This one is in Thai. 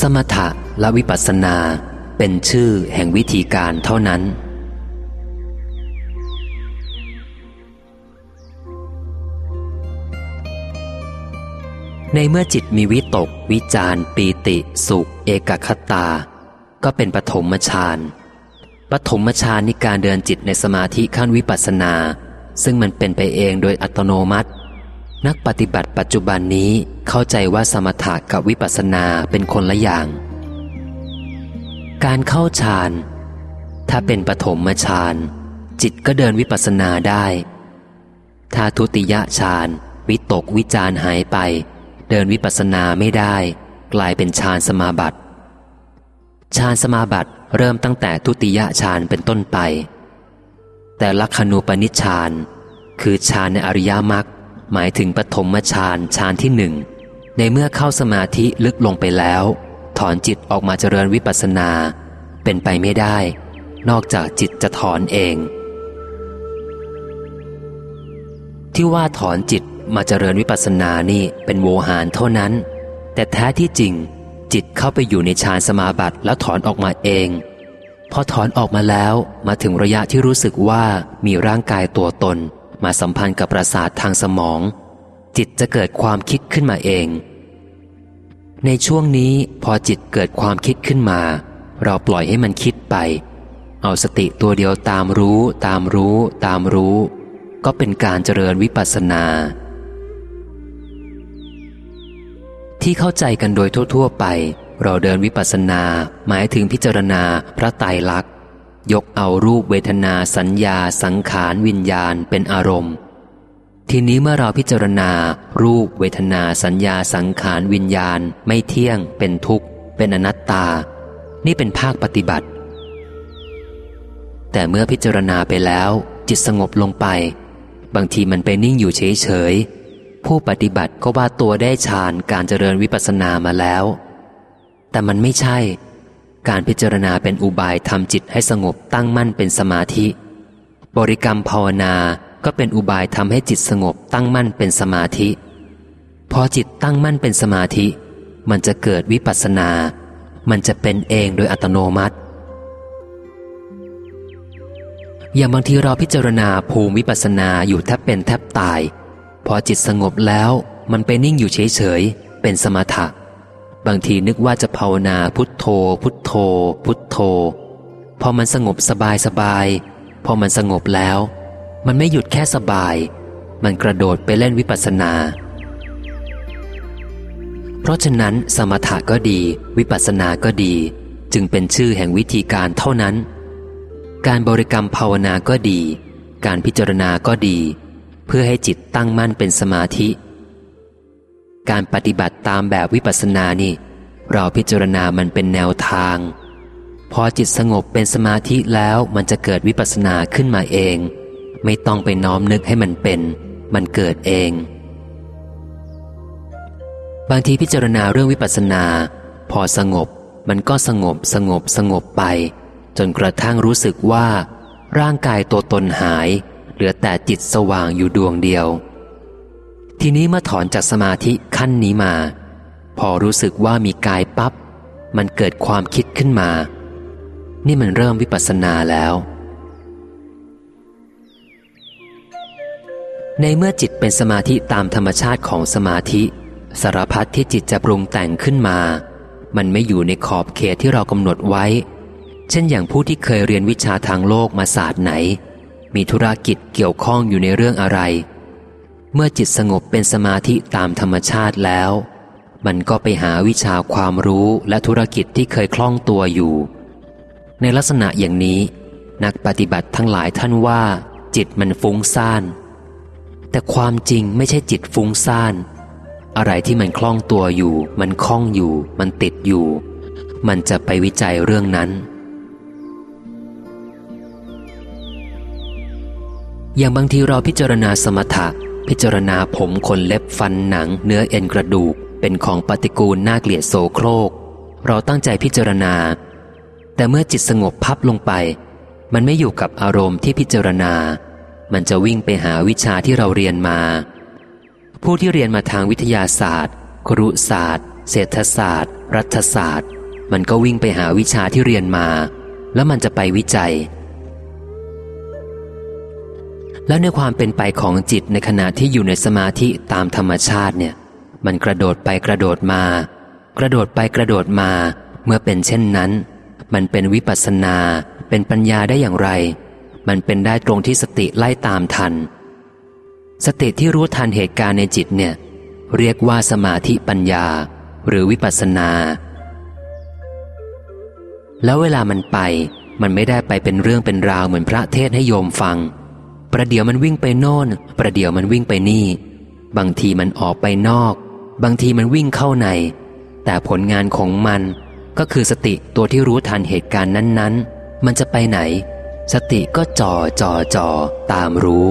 สมถะและวิปัสสนาเป็นชื่อแห่งวิธีการเท่านั้น ในเมื่อจิตมีวิตก วิจารปีติ สุข เอกคตา ก็เป็นปฐมฌานปฐมฌานนี่การเดินจิตในสมาธิขั้นวิปัสสนา ซึ่งมันเป็นไปเองโดยอัตโนมัติ นักปฏิบัติปัจจุบันนี้เข้าใจว่าสมถะกับวิปัสสนาเป็นคนละอย่าง การเข้าฌาน ถ้าเป็นปฐมฌานจิตก็เดินวิปัสสนาได้ ถ้าทุติยฌานวิตกวิจารหายไป เดินวิปัสสนาไม่ได้ กลายเป็นฌานสมาบัติฌานสมาบัติเริ่มตั้งแต่ทุติยฌานเป็นต้นไป แต่ลักขณูปนิชฌานคือฌานในอริยมรรค หมายถึงปฐมฌานฌานที่หนึ่งในเมื่อเข้าสมาธิลึกลงไปแล้ว ถอนจิตออกมาเจริญวิปัสสนา เป็นไปไม่ได้ นอกจากจิตจะถอนเอง ที่ว่าถอนจิตมาเจริญวิปัสสนานี่เป็นโวหารเท่านั้น แต่แท้ที่จริง จิตเข้าไปอยู่ในฌานสมาบัติแล้วถอนออกมาเองพอถอนออกมาแล้วมาถึงระยะที่รู้สึกว่ามีร่างกายตัวตน มาสัมพันธ์กับประสาททางสมอง จิตจะเกิดความคิดขึ้นมาเอง ในช่วงนี้พอจิตเกิดความคิดขึ้นมา เราปล่อยให้มันคิดไป เอาสติตัวเดียวตามรู้ ตามรู้ ตามรู้ ก็เป็นการเจริญวิปัสสนา ที่เข้าใจกันโดยทั่ว ๆ ไป เราเดินวิปัสสนาหมายถึงพิจารณาพระไตรลักษณ ยกเอารูปเวทนาสัญญาสังขารวิญญาณเป็นอารมณ์ ทีนี้เมื่อเราพิจารณา รูปเวทนาสัญญาสังขารวิญญาณ ไม่เที่ยง เป็นทุกข์ เป็นอนัตตา นี่เป็นภาคปฏิบัติ แต่เมื่อพิจารณาไปแล้ว จิตสงบลงไป บางทีมันไปนิ่งอยู่เฉยผู้ปฏิบัติก็ว่าตัวได้ฌานการเจริญวิปัสสนามาแล้ว แต่มันไม่ใช่ การพิจารณาเป็นอุบายทำจิตให้สงบตั้งมั่นเป็นสมาธิ บริกรรมภาวนาก็เป็นอุบายทำให้จิตสงบตั้งมั่นเป็นสมาธิ พอจิตตั้งมั่นเป็นสมาธิ มันจะเกิดวิปัสสนา มันจะเป็นเองโดยอัตโนมัติ อย่างบางทีเราพิจารณาภูมิวิปัสสนาอยู่แทบเป็นแทบตาย พอจิตสงบแล้วมันไปนิ่งอยู่เฉยๆเป็นสมถะ บางทีนึกว่าจะภาวนาพุทโธ พุทโธ พุทโธ พอมันสงบสบายสบายพอมันสงบแล้ว มันไม่หยุดแค่สบาย มันกระโดดไปเล่นวิปัสสนา เพราะฉะนั้นสมถะก็ดี วิปัสสนาก็ดี จึงเป็นชื่อแห่งวิธีการเท่านั้น การบริกรรมภาวนาก็ดี การพิจารณาก็ดี เพื่อให้จิตตั้งมั่นเป็นสมาธิ การปฏิบัติตามแบบวิปัสสนานี่ เราพิจารณามันเป็นแนวทาง พอจิตสงบเป็นสมาธิแล้วมันจะเกิดวิปัสสนาขึ้นมาเอง ไม่ต้องไปน้อมนึกให้มันเป็น มันเกิดเอง บางทีพิจารณาเรื่องวิปัสสนา พอสงบมันก็สงบสงบสงบไป จนกระทั่งรู้สึกว่า ร่างกายตัวตนหาย เหลือแต่จิตสว่างอยู่ดวงเดียว ทีนี้เมื่อถอนจากสมาธิขั้นนี้มา พอรู้สึกว่ามีกายปับ๊บมันเกิดความคิดขึ้นมา นี่มันเริ่มวิปัสสนาแล้ว ในเมื่อจิตเป็นสมาธิตามธรรมชาติของสมาธิ สารพัดที่จิตจะปรุงแต่งขึ้นมา มันไม่อยู่ในขอบเขตที่เรากำหนดไว้ เช่นอย่างผู้ที่เคยเรียนวิชาทางโลกมาศาสตร์ไหน มีธุรกิจเกี่ยวข้องอยู่ในเรื่องอะไร เมื่อจิตสงบเป็นสมาธิตามธรรมชาติแล้ว มันก็ไปหาวิชาความรู้และธุรกิจที่เคยคล่องตัวอยู่ ในลักษณะอย่างนี้ นักปฏิบัติทั้งหลายท่านว่า จิตมันฟุ้งซ่าน แต่ความจริงไม่ใช่จิตฟุ้งซ่าน อะไรที่มันคล่องตัวอยู่ มันคล่องอยู่ มันติดอยู่ มันจะไปวิจัยเรื่องนั้นอย่างบางทีเราพิจารณาสมถะ พิจารณาผมขนเล็บฟันหนังเนื้อเอ็นกระดูก เป็นของปฏิกูลน่าเกลียดโสโครก เราตั้งใจพิจารณา แต่เมื่อจิตสงบพับลงไป มันไม่อยู่กับอารมณ์ที่พิจารณา มันจะวิ่งไปหาวิชาที่เราเรียนมา ผู้ที่เรียนมาทางวิทยาศาสตร์ ครุศาสตร์ เศรษฐศาสตร์ รัฐศาสตร์ มันก็วิ่งไปหาวิชาที่เรียนมา แล้วมันจะไปวิจัย แล้วในความเป็นไปของจิตในขณะที่อยู่ในสมาธิตามธรรมชาติเนี่ย มันกระโดดไปกระโดดมา กระโดดไปกระโดดมา เมื่อเป็นเช่นนั้น มันเป็นวิปัสสนา เป็นปัญญาได้อย่างไร มันเป็นได้ตรงที่สติไล่ตามทัน สติที่รู้ทันเหตุการณ์ในจิตเนี่ย เรียกว่าสมาธิปัญญา หรือวิปัสสนา แล้วเวลามันไป มันไม่ได้ไปเป็นเรื่องเป็นราวเหมือนพระเทศให้โยมฟัง ประเดี๋ยวมันวิ่งไปโน่น ประเดี๋ยวมันวิ่งไปนี่ บางทีมันออกไปนอก บางทีมันวิ่งเข้าใน แต่ผลงานของมันก็คือสติตัวที่รู้ทันเหตุการณ์นั้นๆ มันจะไปไหน สติก็จ่อจ่อจ่อตามรู้